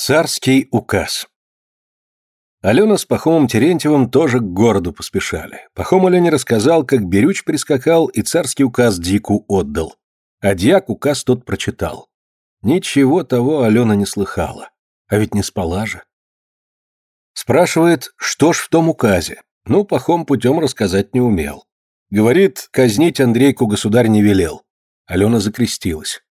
Царский указ Алена с Пахомом Терентьевым тоже к городу поспешали. Пахом Алене рассказал, как Берюч прискакал и царский указ Дику отдал. А Дьяк указ тот прочитал. Ничего того Алена не слыхала. А ведь не спала же. Спрашивает, что ж в том указе. Ну, Пахом путем рассказать не умел. Говорит, казнить Андрейку государь не велел. Алена закрестилась.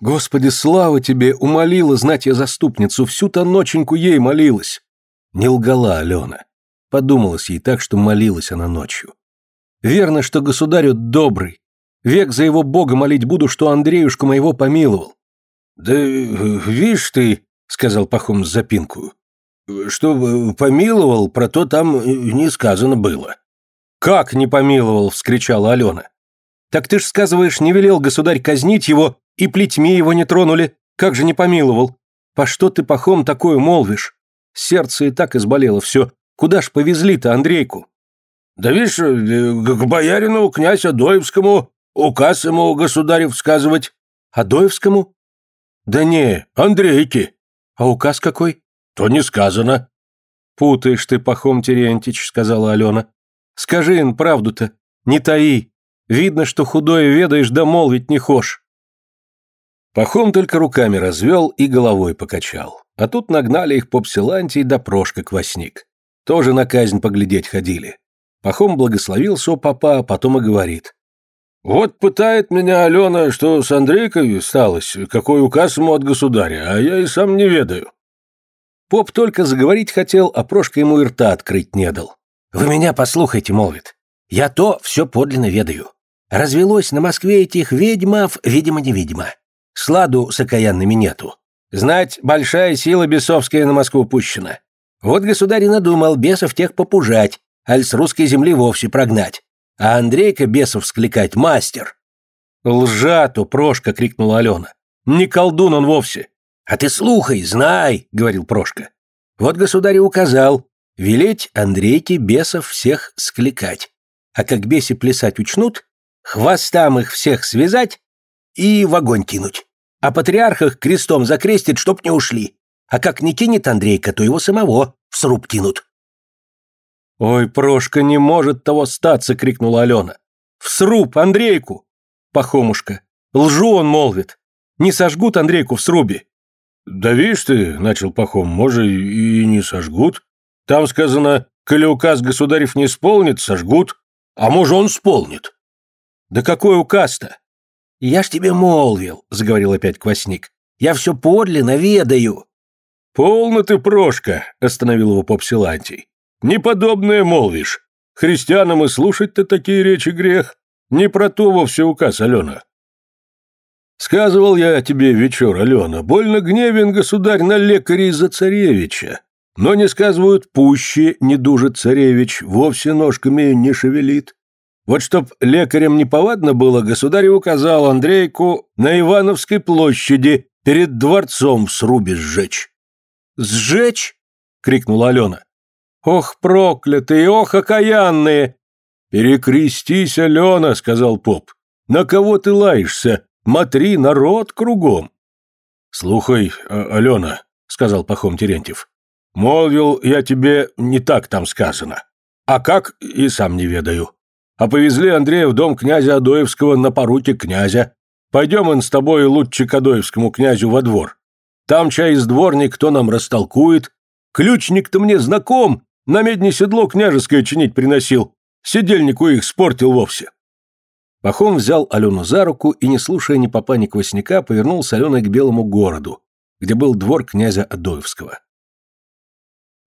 Господи, слава тебе, умолила знать я заступницу, всю-то ноченьку ей молилась. Не лгала Алена. Подумалось ей так, что молилась она ночью. Верно, что государю добрый. Век за его бога молить буду, что Андреюшку моего помиловал. Да видишь ты, сказал Пахом с запинкою, что помиловал, про то там не сказано было. Как не помиловал, вскричала Алена. Так ты ж сказываешь, не велел государь казнить его, и плетьми его не тронули, как же не помиловал? По что ты, пахом, такое молвишь? Сердце и так изболело все. Куда ж повезли-то Андрейку? Да видишь, э, к боярину князь Адоевскому указ ему государев сказывать. Адоевскому? Да не, Андрейке. А указ какой? То не сказано. Путаешь ты, Пахом Терентьич, сказала Алена. Скажи им правду-то, не таи. Видно, что худое ведаешь, да молвить не хошь. Пахом только руками развел и головой покачал. А тут нагнали их поп Силантий да Прошка Квасник. Тоже на казнь поглядеть ходили. Пахом благословил со папа, а потом и говорит. «Вот пытает меня Алена, что с Андрейкой сталось, какой указ ему от государя, а я и сам не ведаю». Поп только заговорить хотел, а Прошка ему и рта открыть не дал. «Вы меня послухайте», — молвит. «Я то все подлинно ведаю. Развелось на Москве этих ведьмов, видимо-невидимо. Сладу с окаянными нету. Знать, большая сила бесовская на Москву пущена. Вот государь надумал бесов тех попужать, аль с русской земли вовсе прогнать. А Андрейка бесов скликать мастер. «Лжату, Прошка!» — крикнула Алена. «Не колдун он вовсе!» «А ты слухай, знай!» — говорил Прошка. «Вот государь указал, велеть Андрейке бесов всех скликать. А как беси плясать учнут, хвостам их всех связать и в огонь кинуть. А патриархах крестом закрестит, чтоб не ушли. А как не кинет Андрейка, то его самого в сруб кинут. «Ой, Прошка, не может того статься!» — крикнула Алена. «В сруб, Андрейку!» «Пахомушка, лжу он молвит. Не сожгут Андрейку в срубе». «Да видишь ты, — начал Пахом, — может, и не сожгут. Там сказано, коли указ государев не исполнит, сожгут. А может, он исполнит». «Да какой указ-то? «Я ж тебе молвил», — заговорил опять Квасник. «Я все подлинно ведаю». «Полно ты, Прошка», — остановил его поп Силантий. «Неподобное молвишь. Христианам и слушать-то такие речи грех. Не про то вовсе указ, Алена». «Сказывал я тебе вечер, Алена, больно гневен государь на лекарей за царевича. Но не сказывают, пуще не дужит царевич, вовсе ножками не шевелит. Вот чтоб лекарям неповадно было, государь указал Андрейку на Ивановской площади перед дворцом в срубе сжечь. «Сжечь?» — крикнула Алена. «Ох, проклятые, ох, окаянные!» «Перекрестись, Алена!» — сказал поп. «На кого ты лаешься? Матри, народ кругом!» «Слухай, а, Алена», — сказал Пахом Терентьев, — «молвил я тебе, не так там сказано. А как, и сам не ведаю а повезли Андрея в дом князя Адоевского на поруке князя. Пойдем он с тобой лучше к Адоевскому князю во двор. Там чай из дворник, кто нам растолкует. Ключник-то мне знаком, на медне седло княжеское чинить приносил. Сидельнику их спортил вовсе. Пахом взял Алену за руку и, не слушая ни попа, ни квасника, повернул с Аленой к Белому городу, где был двор князя Адоевского.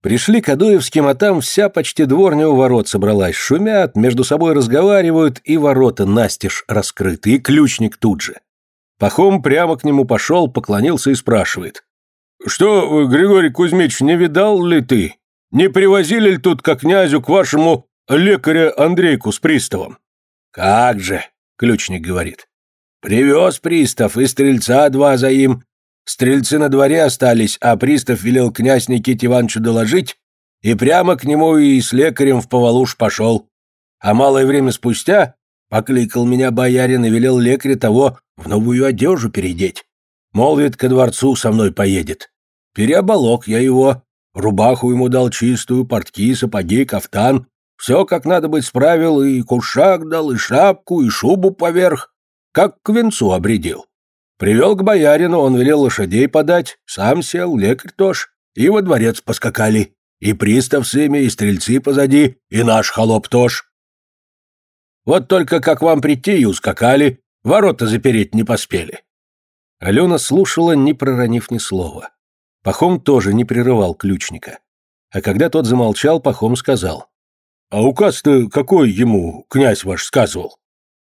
Пришли к Адоевским, а там вся почти дворня у ворот собралась. Шумят, между собой разговаривают, и ворота настежь раскрыты, и ключник тут же. Пахом прямо к нему пошел, поклонился и спрашивает. «Что, Григорий Кузьмич, не видал ли ты? Не привозили ли тут к князю к вашему лекаря Андрейку с приставом?» «Как же!» — ключник говорит. «Привез пристав, и стрельца два за им, Стрельцы на дворе остались, а пристав велел князь Никите Ивановичу доложить, и прямо к нему и с лекарем в Повалуш пошел. А малое время спустя покликал меня боярин и велел лекаря того в новую одежду передеть. Молвит, ко дворцу со мной поедет. Переоболок я его, рубаху ему дал чистую, портки, сапоги, кафтан. Все как надо быть справил, и кушак дал, и шапку, и шубу поверх, как к венцу обредил. Привел к боярину, он велел лошадей подать, сам сел, лекарь тоже, и во дворец поскакали. И пристав с ими, и стрельцы позади, и наш холоп тоже. Вот только как вам прийти и ускакали, ворота запереть не поспели. Алена слушала, не проронив ни слова. Пахом тоже не прерывал ключника. А когда тот замолчал, Пахом сказал. «А указ-то какой ему князь ваш сказывал?»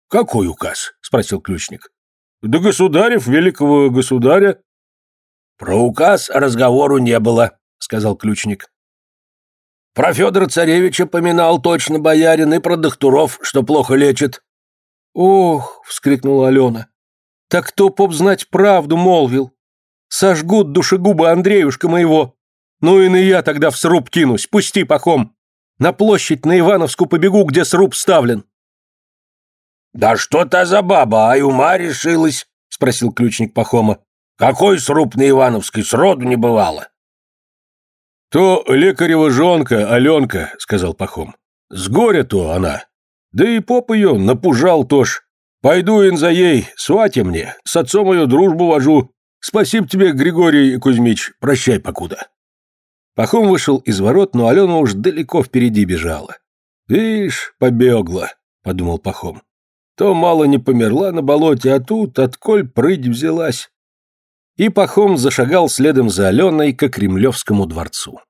«Какой указ?» — спросил ключник. «Да государев, великого государя». «Про указ разговору не было», — сказал ключник. «Про Федора Царевича поминал точно боярин и про докторов, что плохо лечит». «Ох!» — вскрикнула Алена. «Так кто, поп, знать правду молвил? Сожгут душегубы Андреюшка моего. Ну и на я тогда в сруб кинусь, пусти пахом. На площадь на Ивановску побегу, где сруб ставлен». «Да что та за баба, а ума решилась?» — спросил ключник Пахома. «Какой сруб на Ивановской сроду не бывало?» «То лекарева жонка, Аленка», — сказал Пахом. «С горя-то она. Да и поп ее напужал тоже. Пойду ин за ей, сватя мне, с отцом ее дружбу вожу. Спасибо тебе, Григорий Кузьмич, прощай покуда». Пахом вышел из ворот, но Алена уж далеко впереди бежала. «Вишь, побегла», — подумал Пахом. То мало не померла на болоте, а тут отколь прыть взялась. И Пахом зашагал следом за Аленой к Кремлевскому дворцу.